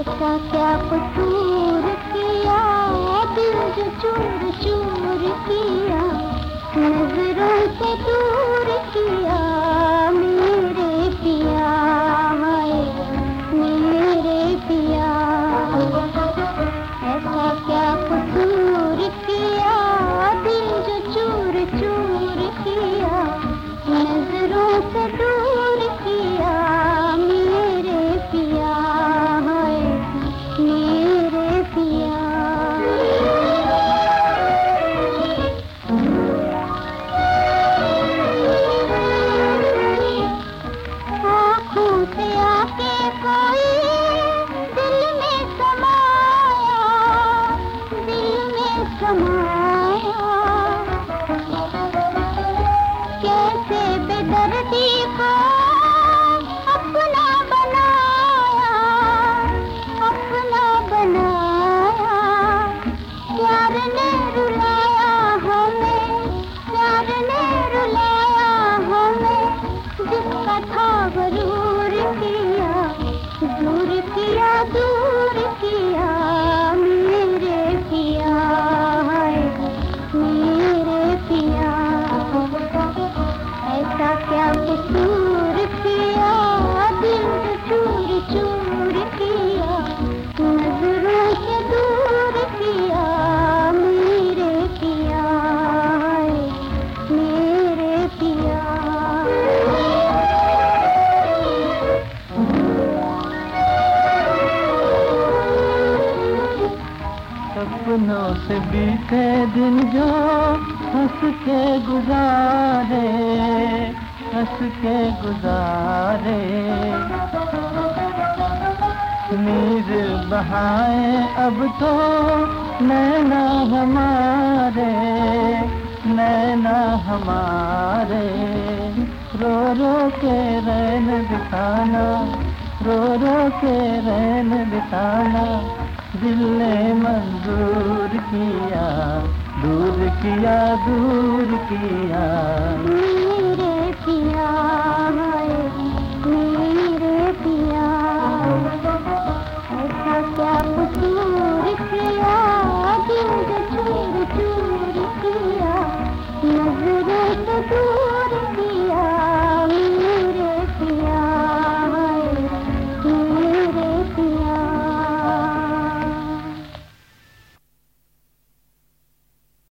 ऐसा क्या कसूर किया? दिल चूर चूर किया। नज़रों से दूर समाया। कैसे बेदर्दी को किया से बीते दिन जो हंस के गुजारे, हंस के गुजारे। नीर बहाए, अब तो नैना हमारे नैना हमारे। रो रो के रैन दिखाना रो रो के रैन दिखाना दिल ने मंजूर किया दूर किया दूर किया। मेरे पिया